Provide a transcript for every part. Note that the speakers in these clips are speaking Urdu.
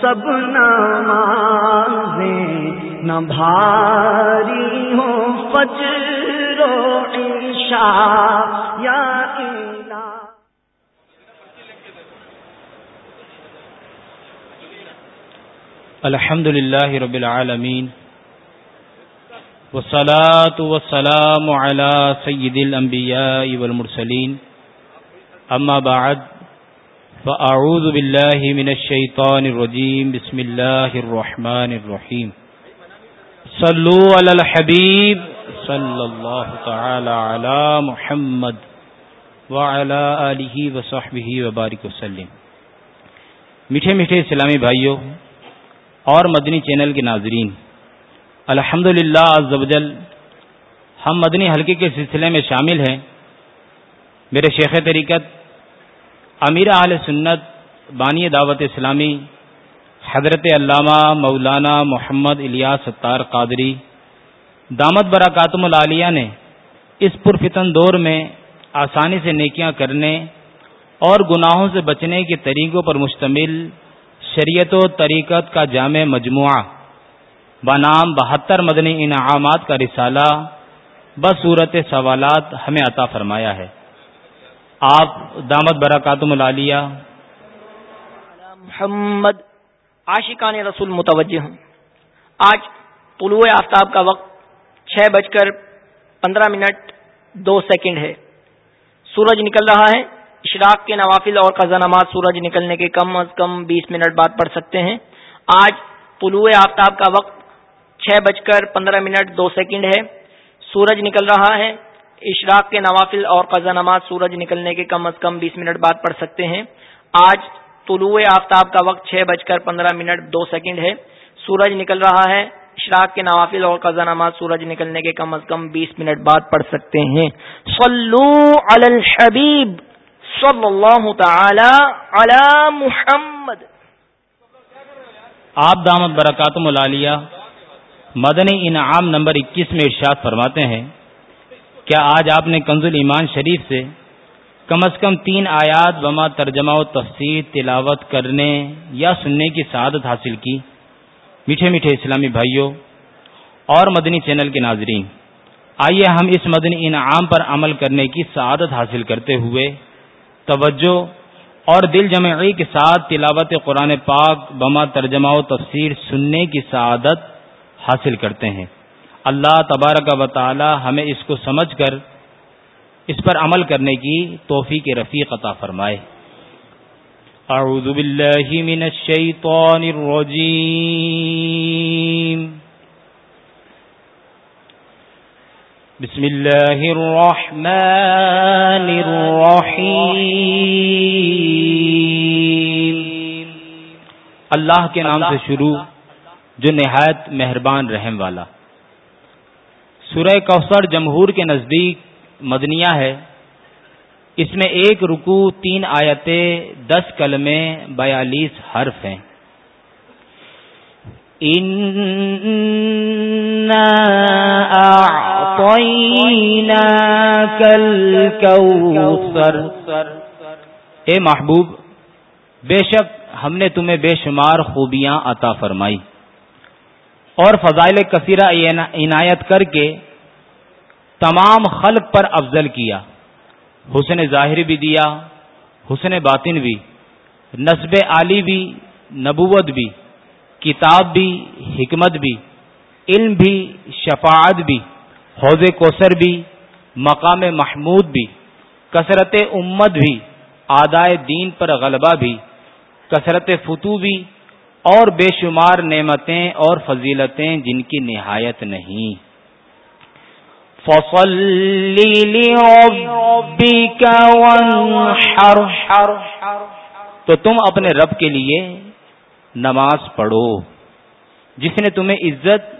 سب نہ بھاری ہو فجر و عشاء یا الحمد للہ رب العالمین، والصلاة والسلام على سید الانبیاء والمرسلین، اما بعد فاعوذ باللہ من الشیطان الرجیم بسم اللہ الرحمن الرحیم صلو علی الحبیب صلی اللہ تعالی علی محمد وعلی آلہ وصحبہ وبارک وسلم. میٹھے میٹھے اسلامی بھائیوں اور مدنی چینل کے ناظرین الحمد للہ ہم مدنی حلقے کے سلسلے میں شامل ہیں۔ میرے شیخ طریقت امیر اعلی سنت بانی دعوت اسلامی، حضرت علامہ مولانا محمد الیاس ستار قادری، دامت براکاتم العالیہ نے اس پرفتن دور میں آسانی سے نیکیاں کرنے اور گناہوں سے بچنے کے طریقوں پر مشتمل شریعت و طریقت کا جامع مجموعہ، بنام بہتر مدنی انعامات کا رسالہ بصورت سوالات ہمیں عطا فرمایا ہے۔ آپ دامت برکاتم العالیہ محمد عاشقان رسول متوجہ ہوں۔ آج طلوع آفتاب کا وقت چھ بج کر پندرہ منٹ دو سیکنڈ ہے۔ سورج نکل رہا ہے۔ اشراق کے نوافل اور قزا نماز سورج نکلنے کے کم از کم بیس منٹ بعد پڑھ سکتے ہیں۔ آج طلوع آفتاب کا وقت چھ بج کر پندرہ منٹ دو سیکنڈ ہے۔ سورج نکل رہا ہے۔ اشراق کے نوافل اور قزا نماز سورج نکلنے کے کم از کم بیس منٹ بعد پڑھ سکتے ہیں۔ آج طلوع آفتاب کا وقت چھ بج کر پندرہ منٹ دو سیکنڈ ہے۔ سورج نکل رہا ہے۔ اشراق کے نوافل اور قزا نماز سورج نکلنے کے کم از کم بیس منٹ بعد پڑھ سکتے ہیں۔ صلو علی الحبیب۔ صلی اللہ تعالی علی محمد۔ آپ دامت برکاتم العالیہ، مدنی انعام نمبر اکیس میں ارشاد فرماتے ہیں کیا آج آپ نے کنز ایمان شریف سے کم از کم تین آیات بما ترجمہ و تفسیر تلاوت کرنے یا سننے کی سعادت حاصل کی؟ میٹھے میٹھے اسلامی بھائیوں اور مدنی چینل کے ناظرین، آئیے ہم اس مدنی انعام پر عمل کرنے کی سعادت حاصل کرتے ہوئے توجہ اور دل جمعی کے ساتھ تلاوت قرآن پاک بما ترجمہ و تفسیر سننے کی سعادت حاصل کرتے ہیں۔ اللہ تبارک و تعالی ہمیں اس کو سمجھ کر اس پر عمل کرنے کی توفیق رفیق عطا فرمائے۔ اعوذ باللہ من الشیطان الرجیم۔ بسم اللہ الرحمن الرحیم۔ اللہ کے نام سے شروع جو نہایت مہربان رحم والا۔ سورہ کوثر جمہور کے نزدیک مدنیہ ہے۔ اس میں ایک رکو تین آیتیں، دس کلمے، بیالیس حرف ہیں۔ اے محبوب، بے شک ہم نے تمہیں بے شمار خوبیاں عطا فرمائی۔ اور فضائل کثیرہ عنایت کر کے تمام خلق پر افضل کیا۔ حسن ظاہر بھی دیا، حسن باطن بھی نصب علی بھی، نبوت بھی، کتاب بھی، حکمت بھی، علم بھی، شفاعت بھی، حوض کوثر بھی، مقام محمود بھی، کثرت امت بھی، آدائے دین پر غلبہ بھی، کثرت فتو بھی اور بے شمار نعمتیں اور فضیلتیں جن کی نہایت نہیں۔ فصل تو تم اپنے رب کے لیے نماز پڑھو، جس نے تمہیں عزت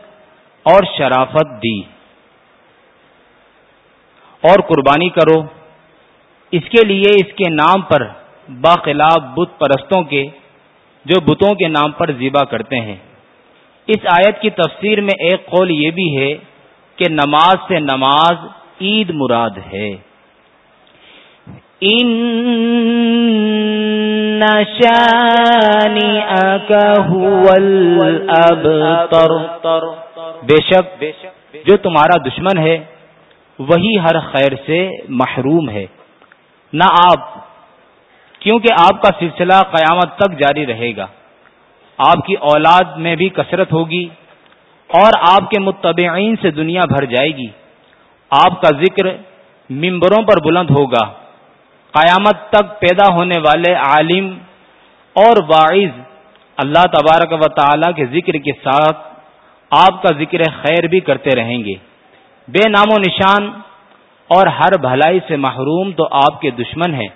اور شرافت دی۔ اور قربانی کرو، اس کے لیے اس کے نام پر باخلاف بت پرستوں کے جو بتوں کے نام پر ذبح کرتے ہیں۔ اس آیت کی تفسیر میں ایک قول یہ بھی ہے کہ نماز سے نماز عید مراد ہے۔ ان بے شک جو تمہارا دشمن ہے وہی ہر خیر سے محروم ہے۔ نہ آپ کیونکہ آپ کا سلسلہ قیامت تک جاری رہے گا۔ آپ کی اولاد میں بھی کثرت ہوگی اور آپ کے متبعین سے دنیا بھر جائے گی۔ آپ کا ذکر ممبروں پر بلند ہوگا۔ قیامت تک پیدا ہونے والے عالم اور واعظ اللہ تبارک و تعالی کے ذکر کے ساتھ آپ کا ذکر خیر بھی کرتے رہیں گے۔ بے نام و نشان اور ہر بھلائی سے محروم تو آپ کے دشمن ہیں۔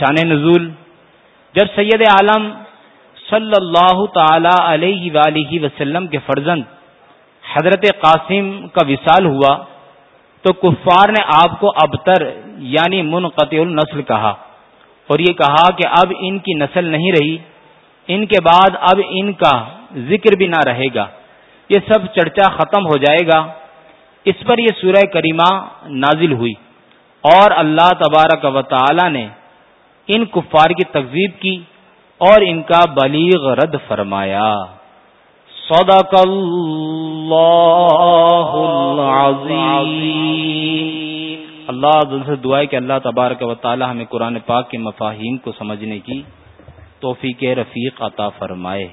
شان نزول، جب سید عالم صلی اللہ تعالی علیہ ولیہ وسلم کے فرزند حضرت قاسم کا وصال ہوا، تو کفار نے آپ کو ابتر یعنی منقطع النسل کہا اور یہ کہا کہ اب ان کی نسل نہیں رہی، ان کے بعد اب ان کا ذکر بھی نہ رہے گا، یہ سب چرچا ختم ہو جائے گا۔ اس پر یہ سورہ کریمہ نازل ہوئی اور اللہ تبارک و تعالی نے ان کفار کی تقزیب کی اور ان کا بلیغ رد فرمایا۔ صدق اللہ العظیم۔ اللہ دل سے دعا ہے کہ اللہ تبارک و تعالی ہمیں قرآن پاک کے مفاہیم کو سمجھنے کی توفیق رفیق عطا فرمائے۔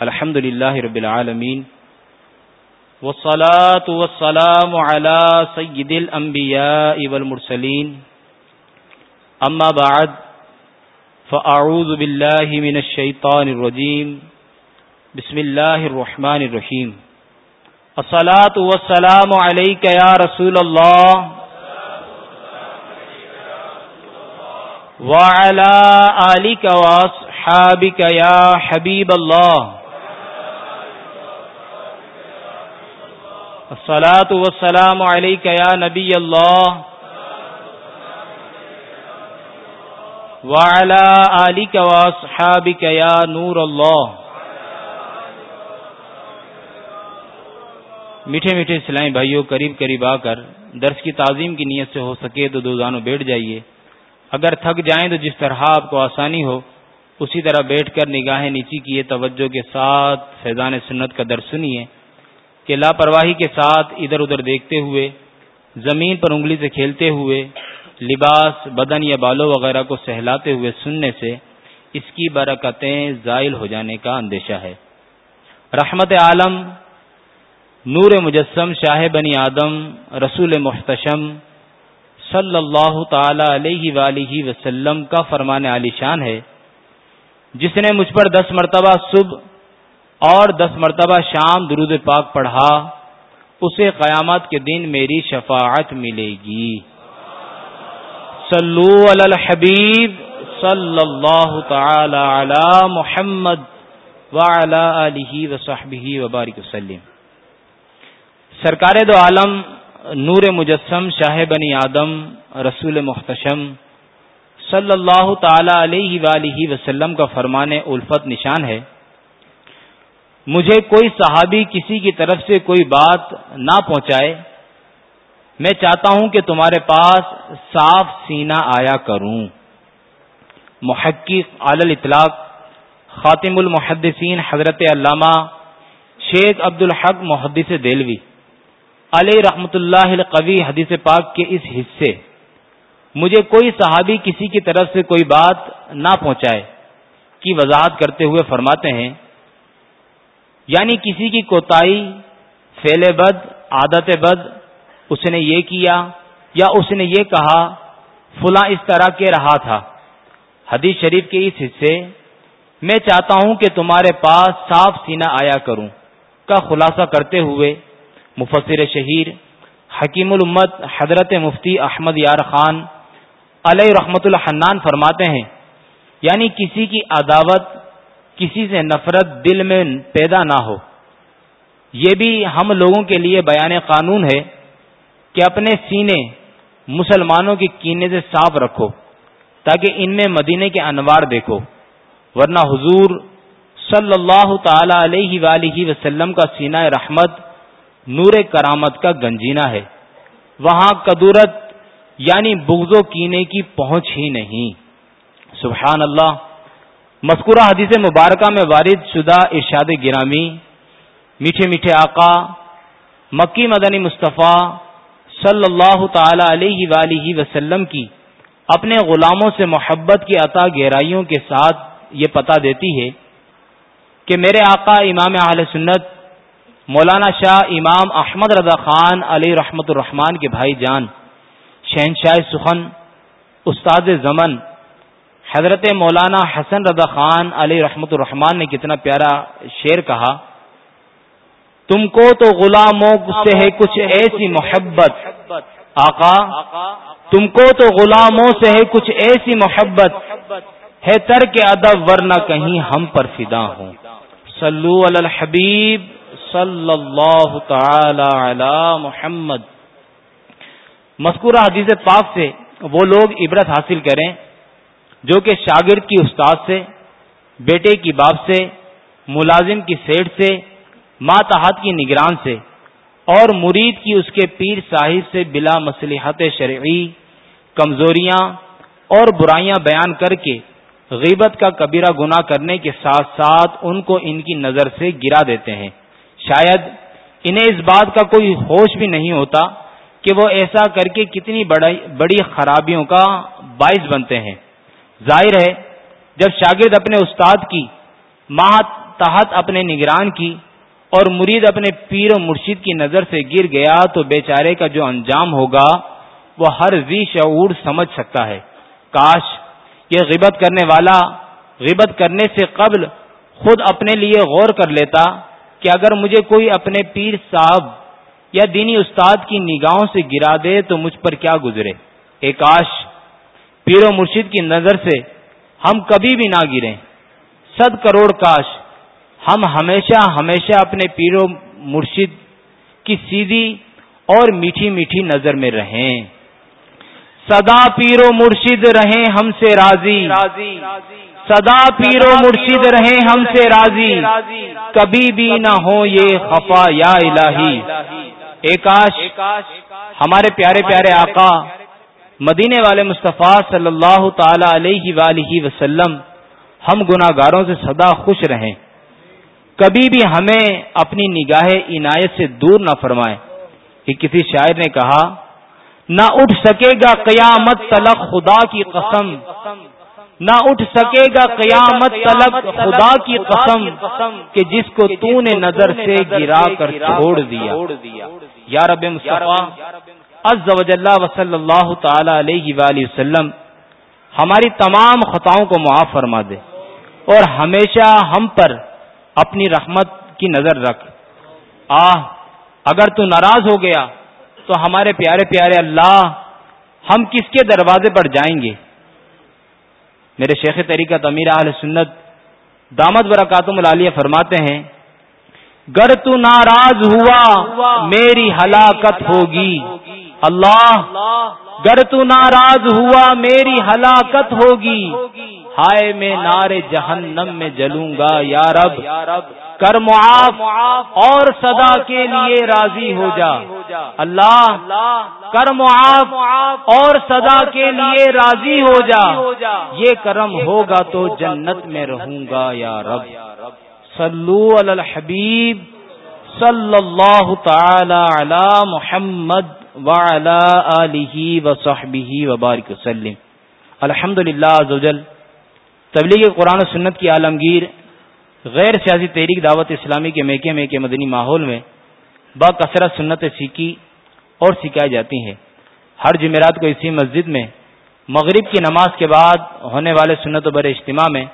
الحمد للہ رب العالمین۔ والصلاة والسلام على سید الانبیاء والمرسلین۔ اما بعد فاعوذ باللہ من الشیطان الرجیم بسم اللہ الرحمن الرحیم الصلاة والسلام علیک یا رسول اللہ وعلى آلك وأصحابك يا حبيب الله. الصلاة والسلام عليك يا نبي الله. وعلى آلك وأصحابك يا نور الله. میٹھے میٹھے اسلامی بھائیوں قریب قریب آ کر درس کی تعظیم کی نیت سے ہو سکے تو دو دانوں بیٹھ جائیے۔ اگر تھک جائیں تو جس طرح آپ کو آسانی ہو، اسی طرح بیٹھ کر نگاہیں نیچی کیے توجہ کے ساتھ فیضان سنت کا درس سنیے۔ کہ لاپرواہی کے ساتھ ادھر ادھر دیکھتے ہوئے، زمین پر انگلی سے کھیلتے ہوئے لباس، بدن یا بالوں وغیرہ کو سہلاتے ہوئے سننے سے اس کی برکتیں زائل ہو جانے کا اندیشہ ہے۔ رحمت عالم، نور مجسم شاہ بنی آدم، رسول محتشم صلی اللہ تعالی علیہ ولیہ وسلم کا فرمان علی شان ہے۔ جس نے مجھ پر دس مرتبہ صبح اور دس مرتبہ شام درود پاک پڑھا، اسے قیامت کے دن میری شفاعت ملے گی۔ صلو علی الحبیب صلی اللہ تعالی علی محمد وعلی آلہ وصحبہ وبارک وسلم۔ سرکار دو عالم نور مجسم شاہ بنی آدم رسول محتشم صلی اللہ تعالی علیہ وآلہ وسلم کا فرمان الفت نشان ہے۔ مجھے کوئی صحابی کسی کی طرف سے کوئی بات نہ پہنچائے میں چاہتا ہوں کہ تمہارے پاس صاف سینہ آیا کروں۔ محقق عال اطلاق خاتم المحدثین حضرت علامہ شیخ عبد الحق محدث دلوی علیہ رحمت اللہ القوی حدیث پاک کے اس حصے۔ مجھے کوئی صحابی کسی کی طرف سے کوئی بات نہ پہنچائے کی وضاحت کرتے ہوئے فرماتے ہیں یعنی کسی کی کوتاہی فیل بد، عادت بد اس نے یہ کیا یا اس نے یہ کہا، فلاں اس طرح کے رہا تھا۔ حدیث شریف کے اس حصے میں چاہتا ہوں کہ تمہارے پاس صاف سینہ آیا کروں۔ کا خلاصہ کرتے ہوئے مفسر شہیر حکیم الامت حضرت مفتی احمد یار خان علیہ رحمت الحنان فرماتے ہیں یعنی کسی کی عداوت، کسی سے نفرت دل میں پیدا نہ ہو۔ یہ بھی ہم لوگوں کے لیے بیان قانون ہے۔ کہ اپنے سینے مسلمانوں کے کینے سے صاف رکھو، تاکہ ان میں مدینے کے انوار دیکھو۔ ورنہ حضور صلی اللہ تعالی علیہ وآلہ وسلم کا سینہ رحمت نور کرامت کا گنجینا ہے۔ وہاں قدورت یعنی بغض و کینے کی پہنچ ہی نہیں۔ سبحان اللہ مذکورہ حدیث مبارکہ میں وارد شدہ ارشاد گرامی، میٹھے میٹھے آقا، مکی مدنی مصطفیٰ صلی اللہ تعالی علیہ وآلہ وسلم کی، اپنے غلاموں سے محبت کی عطا گہرائیوں کے ساتھ یہ پتہ دیتی ہے کہ میرے آقا امام اہل سنت، مولانا شاہ امام احمد رضا خان علی رحمت الرحمان کے بھائی جان، شہنشاہ سخن، استاد زمن، حضرت مولانا حسن رضا خان علی رحمت الرحمان نے کتنا پیارا شعر کہا۔ تم کو تو غلاموں سے ہے کچھ ایسی محبت۔ آقا، تم کو تو غلاموں سے ہے کچھ ایسی محبت۔ ہے تر کے ادب ورنہ کہیں ہم پر فدا ہوں۔ صلو علی الحبیب صلی اللہ تعالی علی محمد۔ مذکورہ حدیث پاک سے وہ لوگ عبرت حاصل کریں جو کہ شاگرد کی استاد سے، بیٹے کی باپ سے، ملازم کی سیٹ سے ماتحت کی نگران سے اور مرید کی اس کے پیر صاحب سے بلا مصلحت شرعی کمزوریاں اور برائیاں بیان کر کے غیبت کا کبیرہ گنا کرنے کے ساتھ ساتھ ان کو ان کی نظر سے گرا دیتے ہیں۔ شاید انہیں اس بات کا کوئی ہوش بھی نہیں ہوتا کہ وہ ایسا کر کے کتنی بڑی خرابیوں کا باعث بنتے ہیں۔ ظاہر ہے، جب شاگرد اپنے استاد کی ماہ تحت اپنے نگران کی اور مرید اپنے پیر و مرشید کی نظر سے گر گیا تو بیچارے کا جو انجام ہوگا، وہ ہر زی شعور سمجھ سکتا ہے۔ کاش یہ غیبت کرنے والا غیبت کرنے سے قبل خود اپنے لیے غور کر لیتا کہ اگر مجھے کوئی اپنے پیر صاحب یا دینی استاد کی نگاہوں سے گرا دے تو مجھ پر کیا گزرے۔ اے کاش، پیر و مرشید کی نظر سے ہم کبھی بھی نہ گریں۔ صد کروڑ کاش ہم ہمیشہ ہمیشہ اپنے پیر و مرشد کی سیدھی اور میٹھی میٹھی نظر میں رہیں۔ سدا پیر و مرشد رہیں ہم سے راضی۔ سدا پیر و مرشد رہیں ہم سے راضی۔ کبھی بھی نہ ہو یہ خفا یا الہی۔ ایکاش ہمارے پیارے پیارے آقا، مدینے والے مصطفیٰ صلی اللہ تعالی علیہ وآلہ وسلم، ہم گناگاروں سے سدا خوش رہیں۔ کبھی بھی ہمیں اپنی نگاہ عنایت سے دور نہ فرمائے کہ کسی شاعر نے کہا، نہ اٹھ سکے گا قیامت تلق خدا کی قسم۔ نہ اٹھ سکے گا قیامت تلق خدا کی قسم۔ کہ جس کو تو نے نظر سے گرا کر چھوڑ دیا۔ یا رب عز و جل و صلی اللہ تعالی علیہ وآلہ وسلم، ہماری تمام خطاؤں کو معاف فرما دے۔ اور ہمیشہ ہم پر اپنی رحمت کی نظر رکھ۔ آہ، اگر تو ناراض ہو گیا تو ہمارے پیارے پیارے اللہ، ہم کس کے دروازے پر جائیں گے؟ میرے شیخ طریقہ امیر اہل سنت دامت برکاتم العالیہ فرماتے ہیں گر تو ناراض ہوا، میری ہلاکت ہوگی۔ اللہ، گر تو ناراض ہوا، میری ہلاکت ہوگی۔ ہائے، میں نار جہنم میں جلوں گا، یا رب، کر معاف اور صدا کے لیے راضی ہو جا۔ اللہ، کر معاف اور صدا کے لیے راضی ہو جا۔ یہ کرم ہوگا تو جنت میں رہوں گا، یا رب۔ صلو علی الحبیب صلی اللہ تعالی علی محمد وعلی آلہ وصحبہ وبارک وسلم. الحمد للہ تبلیغ قرآن و سنت کی عالمگیر، غیر سیاسی تحریک دعوت اسلامی کے میکے میں کے مدنی ماحول میں با کثرت سنت سیکھی اور سکھائی جاتی ہیں۔ ہر جمعرات کو اسی مسجد میں، مغرب کی نماز کے بعد ہونے والے سنت و بر اجتماع میں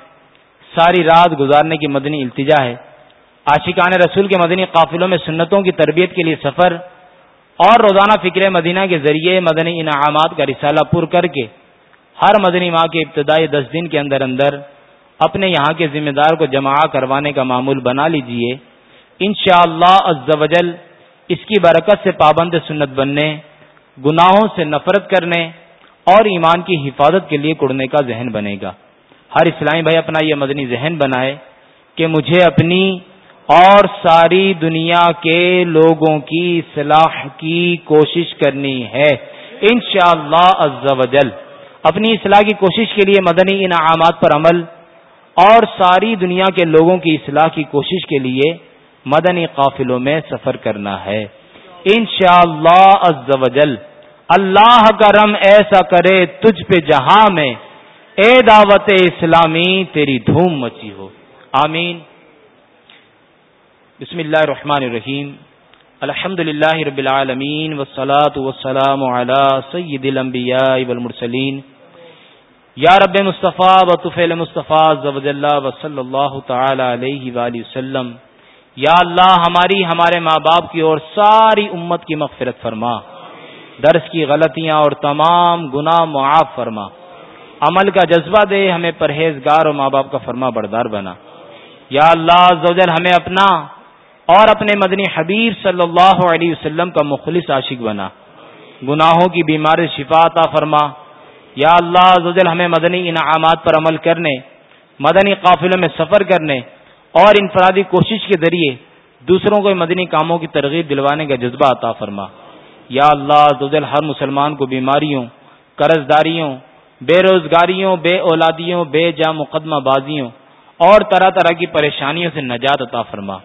ساری رات گزارنے کی مدنی التجا ہے۔ عاشقان رسول کے مدنی قافلوں میں سنتوں کی تربیت کے لیے سفر اور روزانہ فکر مدینہ کے ذریعے مدنی انعامات کا رسالہ پر کر کے ہر مدنی ماہ کے ابتدائی دس دن کے اندر اندر اپنے یہاں کے ذمہ دار کو جمع کروانے کا معمول بنا لیجیے۔ ان شاء اللہ اس کی برکت سے پابند سنت بننے، گناہوں سے نفرت کرنے اور ایمان کی حفاظت کے لیے کڑنے کا ذہن بنے گا۔ ہر اسلامی بھائی اپنا یہ مدنی ذہن بنائے کہ مجھے اپنی اور ساری دنیا کے لوگوں کی صلاح کی کوشش کرنی ہے۔ انشاءاللہ شاء اللہ اپنی اصلاح کی کوشش کے لیے مدنی انعامات پر عمل اور ساری دنیا کے لوگوں کی اصلاح کی کوشش کے لیے مدنی قافلوں میں سفر کرنا ہے۔ انشاءاللہ اللہ اللہ کرم ایسا کرے تجھ پہ جہاں میں اے دعوت اسلامی، تیری دھوم مچی ہو۔ آمین۔ بسم اللہ الرحمن الرحیم۔ الحمد للہ رب العالمین وسلاۃ وسلام علی سید الانبیاء والمرسلین۔ یا رب مصطفیٰ، و مصطفیٰ زوج اللہ و اللہ تعالی علیہ وآلہ وسلم۔ یا اللہ، ہماری، ہمارے ماں باپ کی اور ساری امت کی مغفرت فرما۔ درس کی غلطیاں اور تمام گناہ معاف فرما۔ عمل کا جذبہ دے، ہمیں پرہیزگار اور ماں باپ کا فرما بردار بنا۔ یا اللہ زوجل ہمیں اپنا اور اپنے مدنی حبیب صلی اللہ علیہ وسلم کا مخلص عاشق بنا۔ گناہوں کی بیماری شفا عطا فرما۔ یا اللہ زجل ہمیں مدنی انعامات پر عمل کرنے، مدنی قافلوں میں سفر کرنے اور انفرادی کوشش کے ذریعے دوسروں کو مدنی کاموں کی ترغیب دلوانے کا جذبہ عطا فرما۔ یا اللہ زجل ہر مسلمان کو بیماریوں قرض داریوں بے روزگاریوں، بے اولادیوں، بے جا مقدمہ بازیوں اور طرح طرح کی پریشانیوں سے نجات عطا فرما۔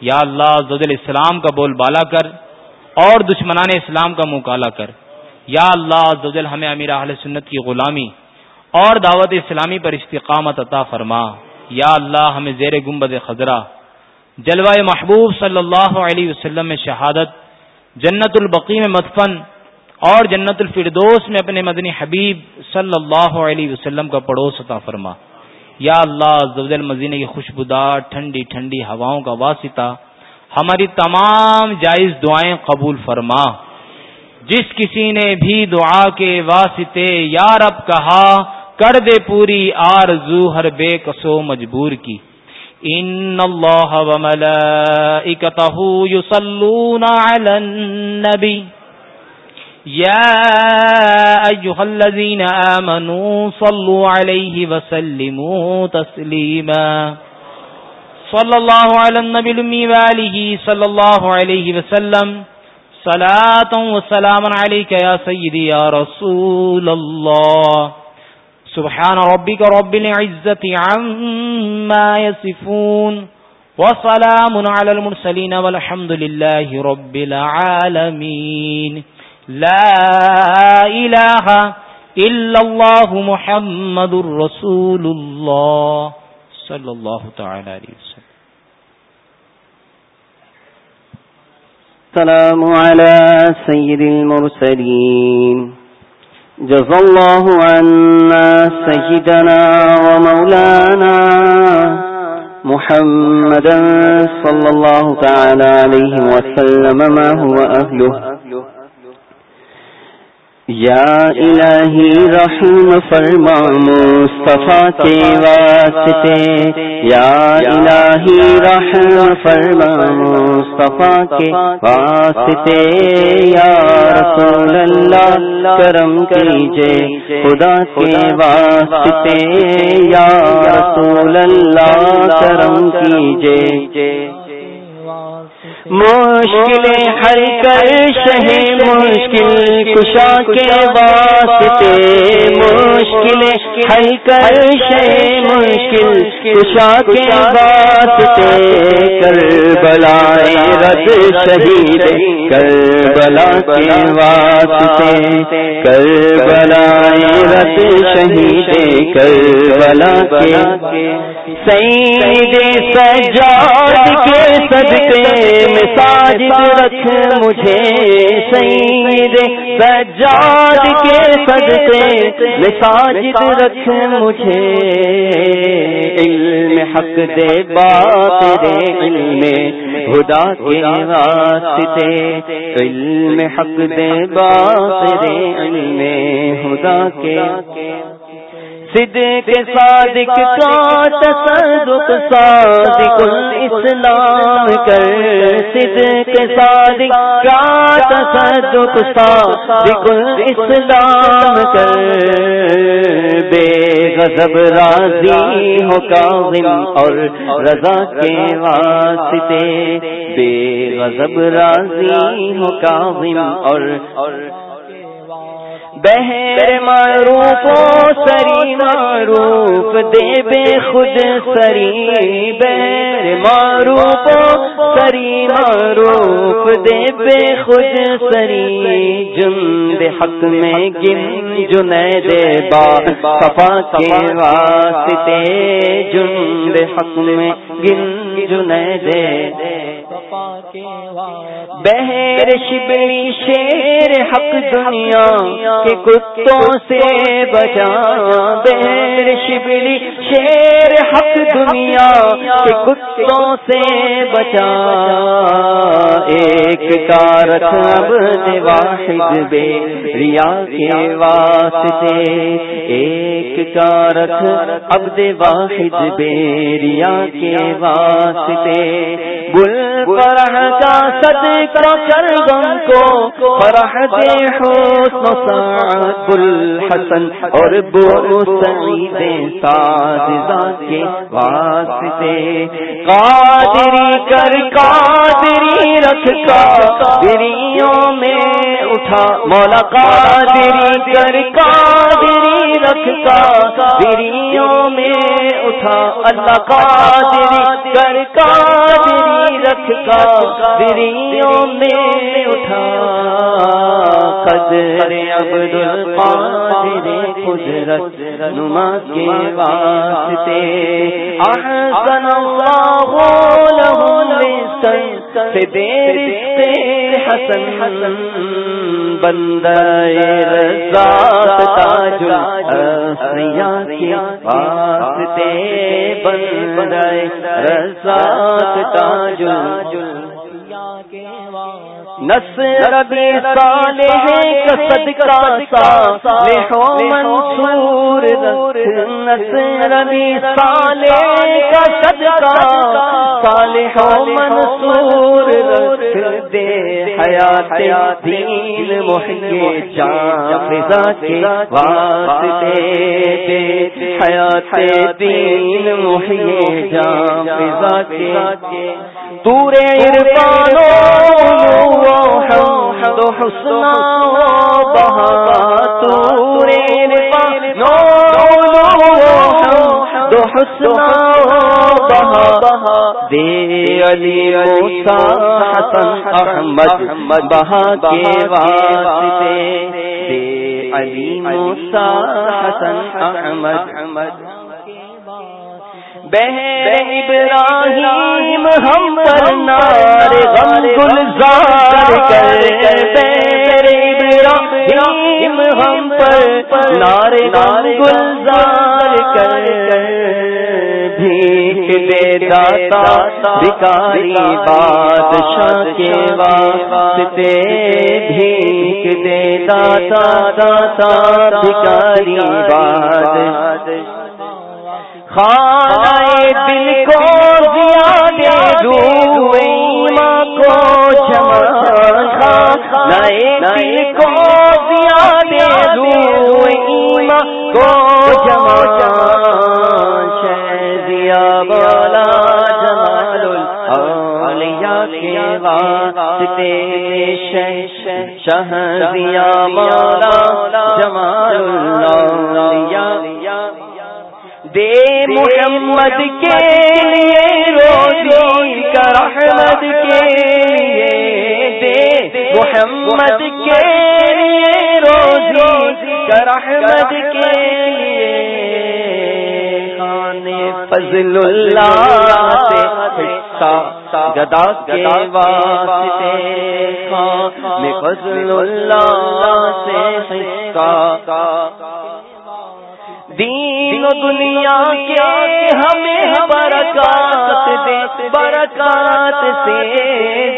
یا اللہ زد الاسلام کا بول بالا کر اور دشمنان اسلام کا منہ کالا کر۔ یا اللہ زدل ہمیں امیر اہل سنت کی غلامی اور دعوت اسلامی پر استقامت عطا فرما۔ یا اللہ، ہمیں زیر گنبد خزرہ جلوہ محبوب صلی اللہ علیہ وسلم میں شہادت، جنت البقی میں مدفن اور جنت الفردوس میں اپنے مدنی حبیب صلی اللہ علیہ وسلم کا پڑوس عطا فرما۔ یا اللہ زبد کی خوشبودار، ٹھنڈی ٹھنڈی ہواؤں کا واسطہ، ہماری تمام جائز دعائیں قبول فرما۔ جس کسی نے بھی دعا کے واسطے، یا رب کہا، کر دے پوری آرزو، ہر بے کسو مجبور کی۔ ان اللہ علی النبی۔ يا أيها الذين آمنوا صلوا عليه وسلموا تسليما صلى الله على النبي الأمي وآله صلى الله عليه وسلم صلاة وسلام عليك يا سيدي يا رسول الله. سبحان ربك رب العزة عما يصفون وسلام على المرسلين والحمد لله رب العالمين. لا الہ الا اللہ محمد الرسول اللہ صلی اللہ تعالی علیہ وسلم. السلام على سيد المرسلين. جزا الله عنا سيدنا ومولانا محمدا صلى الله تعالى عليه وسلم، ما هو أهله؟ یا الہی رحم فرما، مصطفیٰ کے واسطے۔ یا الہی رحم فرما، مصطفیٰ کے واسطے۔ یا رسول اللہ، کرم کیجے خدا کے واسطے۔ یا رسول اللہ، کرم کیجے مشکلیں ہر کر شہ مشکل کشا کے واسطے۔ مشکلیں ہر کر شہ مشکل کشا کے واسطے کر بلائے رد شہید کر بلا کے واسطے کر بلائے رد شہید کر بلا کے سید سجاد کے صدقے ساجد رکھ مجھے، سید سجاد کے صدقے میں ساجد رکھ مجھے، علم حق دے بات رے علم خدا کے واسطے، علم حق دے بات رے علم خدا کے۔ صدق صادق کا تصدق، صادق الاسلام کر صدق صادق کا تصدق صادق الاسلام کر بے غضب راضی ہو کاظم اور رضا کے واسطے بے غضب راضی ہو کاظم اور بہر معروف سری معروف دے بے خود سری بہر معروف سری معروف دے بے خود سری جن حق میں گن جن دے با صفا کے واسطے جن حق میں گن جن دے بہر شبلی شیر حق دنیا کے کتوں سے بچا۔ بہر شبلی، شیر حق دنیا کے کتوں سے بچا۔ ایک کارت اب واحد بے ریا کے واسطے۔ ایک کارت اب واحد بے ریا کے واسطے۔ بل فرح کا سد کر غم کو، فرح دے حسن سعد الحسن اور بو سعید سعد کے واسطے قادری کر قادری رکھ قادریوں میں اٹھا، مولا قادری کر قادری رکھ قادریوں میں اٹھا۔ اللہ قادری کر قادری رکھ قادریوں میں اٹھا۔ قدر عبد القادر قدرت نما کے واسطے۔ احسن اللہ له سے دیر سے حسن حسن بندہ رضا تاج الاسریا کے واسطے بندہ رضا تاج نصر بے صالح کا صدقہ صالح و منصور نصر صالح کا صدقہ صالح و منصور رکھ دے حیات دین محیے جان فضا کے واسطے دے حیات دین محیے جان فضا کے۔ تورے عرفانو حمد حسنا بہا تورے عرفانو حمد حسنا بہا، دے علی موسیٰ حسن احمد بہا کے واسطے، دے علی موسیٰ حسن احمد بہن ابراہیم ہم پر نار غم گلزار کر بہن ابراہیم ہم پر نار غم گلزار کر بھیک دے داتا بکاری بادشاہ کے واسطے۔ بھیک دے داتا داتا بکاری بادشاہ۔ خانہ دل کو دیا دے ماں کو جما خانہ دل کو دیا دے ماں کو جما شہزیا بالا جمال الیا کے واسطے شہزیا فضل اللہ سے حصہ، گدا کے واسطے ہاں، خان فضل اللہ سے حصہ۔ دین و دنیا کے ہمیں برکات دے، برکات سے۔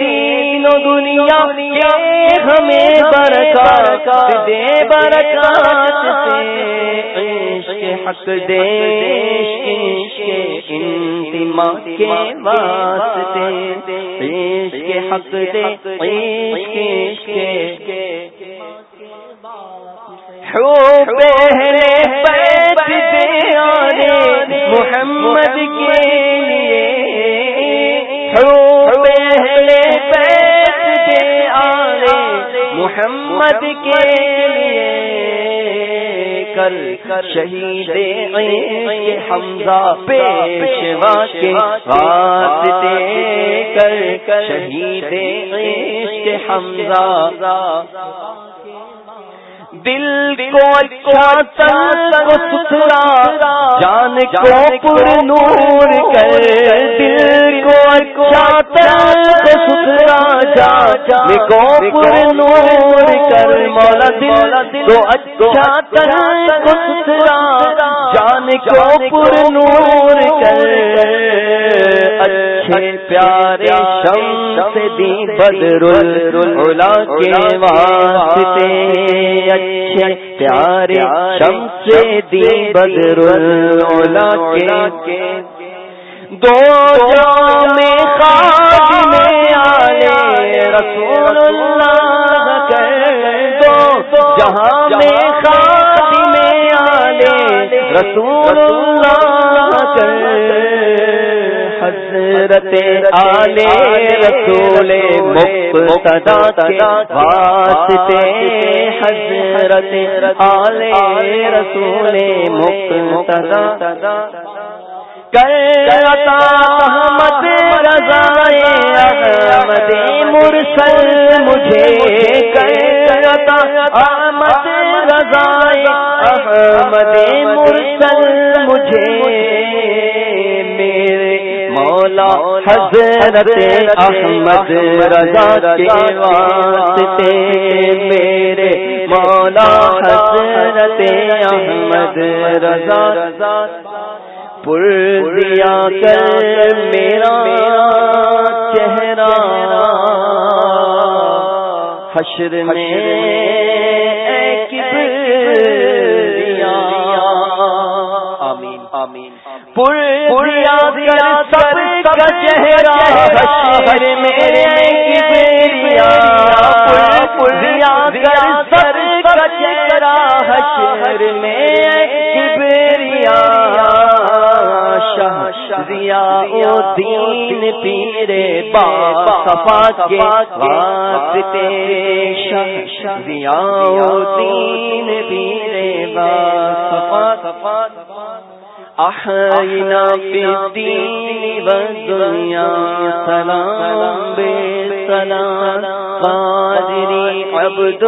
دین و دنیا کے ہمیں برکات دے، برکات سے۔ عشق حق دے عشق انتما کے واسطے۔ عشق حق دے، عشق عشق پہلے پیت دے آنے محمد کے لیے۔ ہو پہلے پیت دے آنے محمد کے لیے۔ کر شہید حمزہ پیشوا کے واسطے کر شہید حمزہ دل کو اچھا تن کو ستھرا، جان کو پر نور کر، دل کو اچھا تن کو ستھرا جان کو پر نور کر، مولا دل کو اچھا تن کو ستھرا۔ کو پر نور کر اچھے پیارے شم سے دی بدر العلا کے واسطے اچھے پیارے شم سے دی بدر العلا کے دو میں خاص میں آئے رسول اللہ کر دو جہاں میں خاص میں آئے رسول اللہ کر حضرت آلے رسول مقتدا کے واسطے حضرت آلے رسول مقتدا کرتا احمد رضائے احمد مرسل مجھے کرتا احمد رضائے احمد مرسل مجھے میرے مولا حضرت احمد رضا کے واسطے میرے مولا حضرت احمد رضا پر دیا کر میرا چہرہ۔ حشر میں آمین آمین۔ پر دیا کر سب کا چہرہ۔ حشر میں کبریا پر دیا کر سب کا چہرہ۔ حشر میں کبریا شاہ ضیا دین پیرے بابا صفا کے واسطے شاہ ضیا دین پیرے بابا صفا صفا احینا فی دین و دنیا سلام بے سلام قادری عبد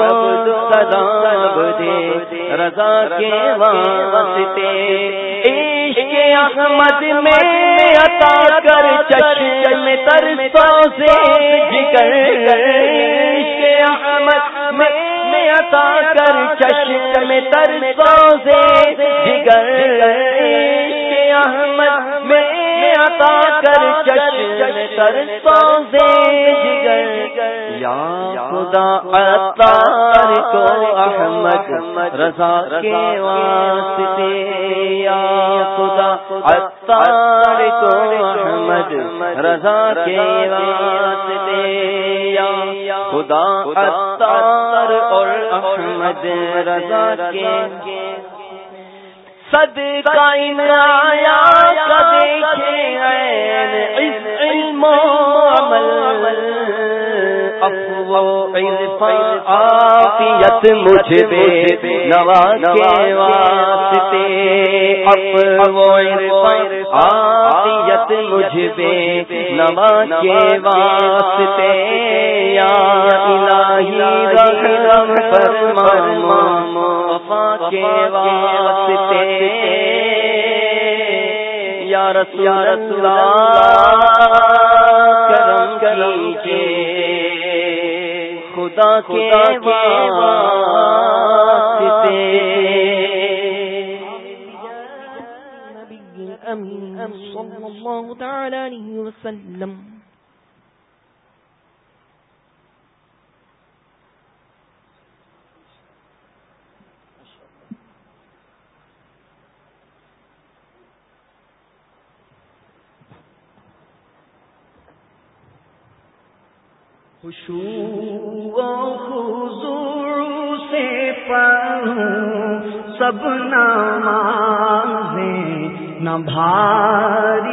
سلام دے، رضا کے واسطے۔ عشق احمد میں عطا کر چشم تر سے جگر۔ عشق احمد میں عطا کر چشم تر کر چشم تر سے جگر۔ یا خدا عطار کو احمد رضا کے واسطے۔ یا خدا عطار کو احمد رضا کے واسطے۔ یا خدا عطار اور احمد رضا کے۔ صد کا آیا دیکھے اس علم و عمل آفیت مجھ بے نوا کے واسطے افو آفیت مجھ بے نوا کے واسطے، یا الہی رحم فرما وفا کے واسطے۔ یا رسول اللہ کرم کیجیے۔ خدا کے واسطے۔ صلی اللہ تعالی علیہ وسلم۔ خوشو حضور سے پڑھوں سب نمازیں نہ بھاری